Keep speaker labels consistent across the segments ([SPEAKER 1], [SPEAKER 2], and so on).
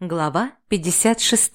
[SPEAKER 1] Глава 56.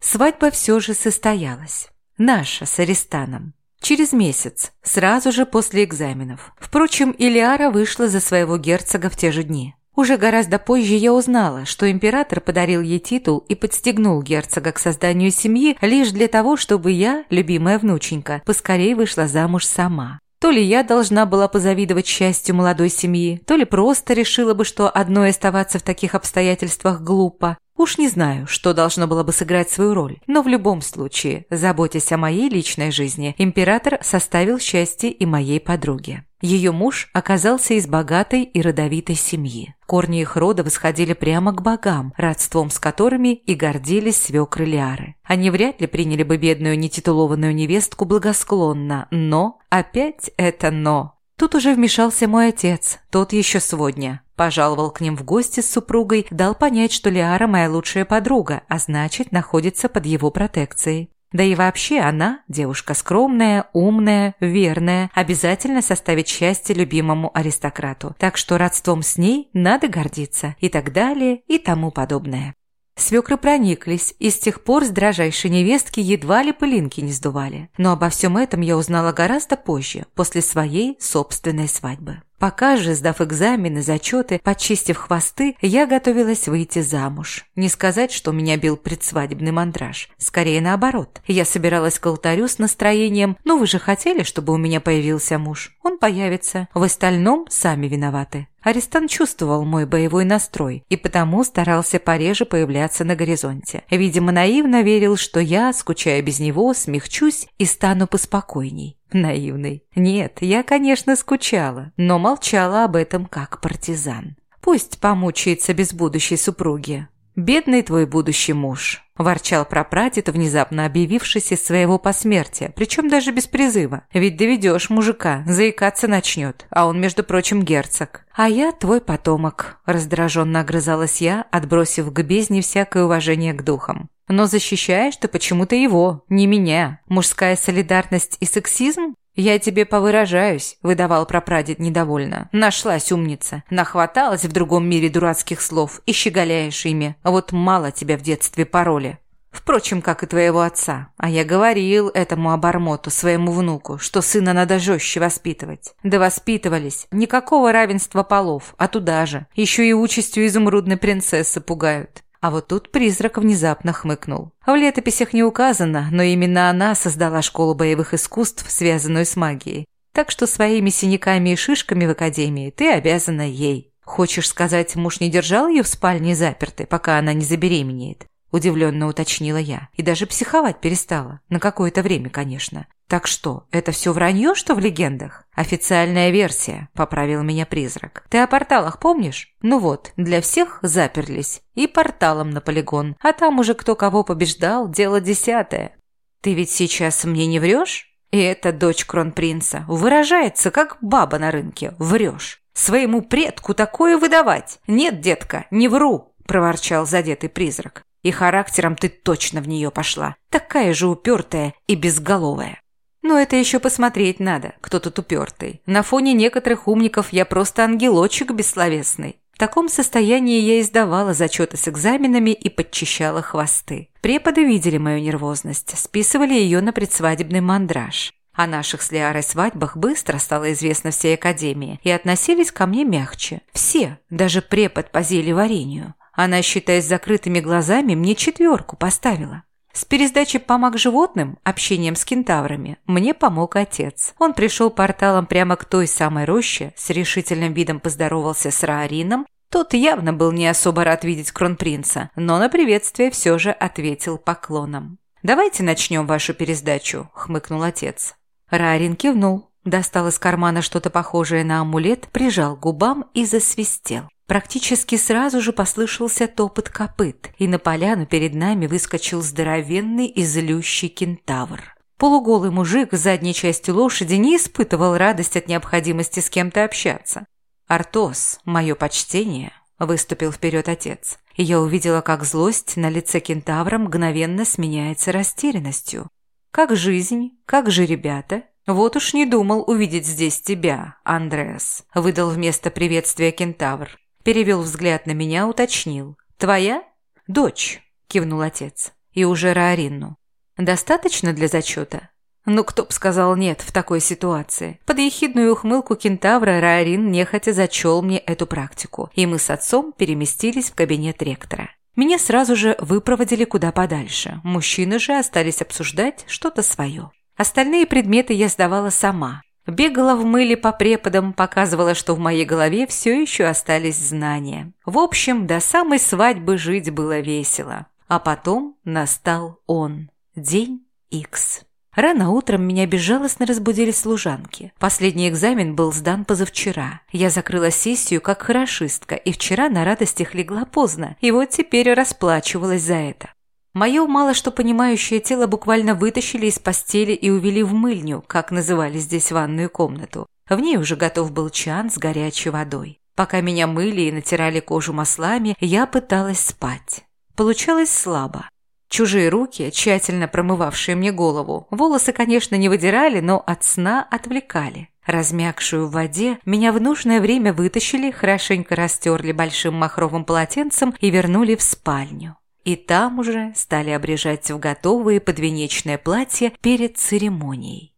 [SPEAKER 1] Свадьба все же состоялась. Наша с Аристаном. Через месяц, сразу же после экзаменов. Впрочем, Илиара вышла за своего герцога в те же дни. Уже гораздо позже я узнала, что император подарил ей титул и подстегнул герцога к созданию семьи лишь для того, чтобы я, любимая внученька, поскорее вышла замуж сама. То ли я должна была позавидовать счастью молодой семьи, то ли просто решила бы, что одной оставаться в таких обстоятельствах глупо. Уж не знаю, что должно было бы сыграть свою роль, но в любом случае, заботясь о моей личной жизни, император составил счастье и моей подруге. Ее муж оказался из богатой и родовитой семьи. Корни их рода восходили прямо к богам, родством с которыми и гордились свекры Лиары. Они вряд ли приняли бы бедную нетитулованную невестку благосклонно, но, опять это «но». Тут уже вмешался мой отец, тот еще сегодня. Пожаловал к ним в гости с супругой, дал понять, что Лиара моя лучшая подруга, а значит, находится под его протекцией. Да и вообще она, девушка скромная, умная, верная, обязательно составит счастье любимому аристократу. Так что родством с ней надо гордиться и так далее и тому подобное. Свекры прониклись, и с тех пор с дрожайшей невестки едва ли пылинки не сдували. Но обо всем этом я узнала гораздо позже, после своей собственной свадьбы. Пока же, сдав экзамены, зачеты, почистив хвосты, я готовилась выйти замуж. Не сказать, что меня бил предсвадебный мандраж. Скорее наоборот. Я собиралась к алтарю с настроением «Ну вы же хотели, чтобы у меня появился муж? Он появится. В остальном сами виноваты». Арестант чувствовал мой боевой настрой и потому старался пореже появляться на горизонте. Видимо, наивно верил, что я, скучая без него, смягчусь и стану поспокойней. Наивный. Нет, я, конечно, скучала, но молчала об этом как партизан. Пусть помучается без будущей супруги. «Бедный твой будущий муж», – ворчал прапрадед, внезапно объявившись из своего посмертия, причем даже без призыва. «Ведь доведешь мужика, заикаться начнет, а он, между прочим, герцог». «А я твой потомок», – раздраженно огрызалась я, отбросив к бездне всякое уважение к духам. «Но защищаешь ты почему-то его, не меня. Мужская солидарность и сексизм? «Я тебе повыражаюсь», – выдавал прапрадед недовольно. «Нашлась умница. Нахваталась в другом мире дурацких слов и щеголяешь ими. Вот мало тебя в детстве пароли. Впрочем, как и твоего отца. А я говорил этому обормоту, своему внуку, что сына надо жестче воспитывать. Да воспитывались. Никакого равенства полов, а туда же. Еще и участью изумрудной принцессы пугают. А вот тут призрак внезапно хмыкнул. В летописях не указано, но именно она создала школу боевых искусств, связанную с магией. Так что своими синяками и шишками в академии ты обязана ей. Хочешь сказать, муж не держал ее в спальне запертой, пока она не забеременеет? Удивленно уточнила я. И даже психовать перестала. На какое-то время, конечно. «Так что, это все вранье, что в легендах?» «Официальная версия», – поправил меня призрак. «Ты о порталах помнишь? Ну вот, для всех заперлись. И порталом на полигон. А там уже кто кого побеждал, дело десятое. Ты ведь сейчас мне не врешь?» И эта дочь кронпринца выражается, как баба на рынке. Врешь. Своему предку такое выдавать? Нет, детка, не вру, проворчал задетый призрак. И характером ты точно в нее пошла. Такая же упертая и безголовая. Но это еще посмотреть надо, кто тут упертый. На фоне некоторых умников я просто ангелочек бессловесный. В таком состоянии я издавала зачеты с экзаменами и подчищала хвосты. Преподы видели мою нервозность, списывали ее на предсвадебный мандраж. О наших с Лиарой свадьбах быстро стало известно всей Академии, и относились ко мне мягче. Все, даже препод по зельеварению. Она, считаясь закрытыми глазами, мне четверку поставила. С пересдачей помог животным, общением с кентаврами, мне помог отец. Он пришел порталом прямо к той самой роще, с решительным видом поздоровался с Раарином. Тот явно был не особо рад видеть кронпринца, но на приветствие все же ответил поклоном. «Давайте начнем вашу пересдачу», – хмыкнул отец. Раарин кивнул, достал из кармана что-то похожее на амулет, прижал к губам и засвистел. Практически сразу же послышался топот копыт, и на поляну перед нами выскочил здоровенный и злющий кентавр. Полуголый мужик с задней части лошади не испытывал радость от необходимости с кем-то общаться. «Артос, мое почтение», – выступил вперед отец. И я увидела, как злость на лице кентавра мгновенно сменяется растерянностью. «Как жизнь? Как же ребята?» «Вот уж не думал увидеть здесь тебя, Андреас», – выдал вместо приветствия кентавр. Перевел взгляд на меня, уточнил. «Твоя?» «Дочь», – кивнул отец, – «и уже Рааринну. Достаточно для зачета?» Ну, кто б сказал нет в такой ситуации? Под ехидную ухмылку кентавра Раарин нехотя зачел мне эту практику, и мы с отцом переместились в кабинет ректора. Меня сразу же выпроводили куда подальше. Мужчины же остались обсуждать что-то свое. Остальные предметы я сдавала сама. Бегала в мыле по преподам, показывала, что в моей голове все еще остались знания. В общем, до самой свадьбы жить было весело. А потом настал он. День Икс. Рано утром меня безжалостно разбудили служанки. Последний экзамен был сдан позавчера. Я закрыла сессию как хорошистка, и вчера на радостях легла поздно, и вот теперь расплачивалась за это. Мое мало что понимающее тело буквально вытащили из постели и увели в мыльню, как называли здесь ванную комнату. В ней уже готов был чан с горячей водой. Пока меня мыли и натирали кожу маслами, я пыталась спать. Получалось слабо. Чужие руки, тщательно промывавшие мне голову, волосы, конечно, не выдирали, но от сна отвлекали. Размягшую в воде, меня в нужное время вытащили, хорошенько растерли большим махровым полотенцем и вернули в спальню. И там уже стали обрежать в готовые подвенечное платье перед церемонией.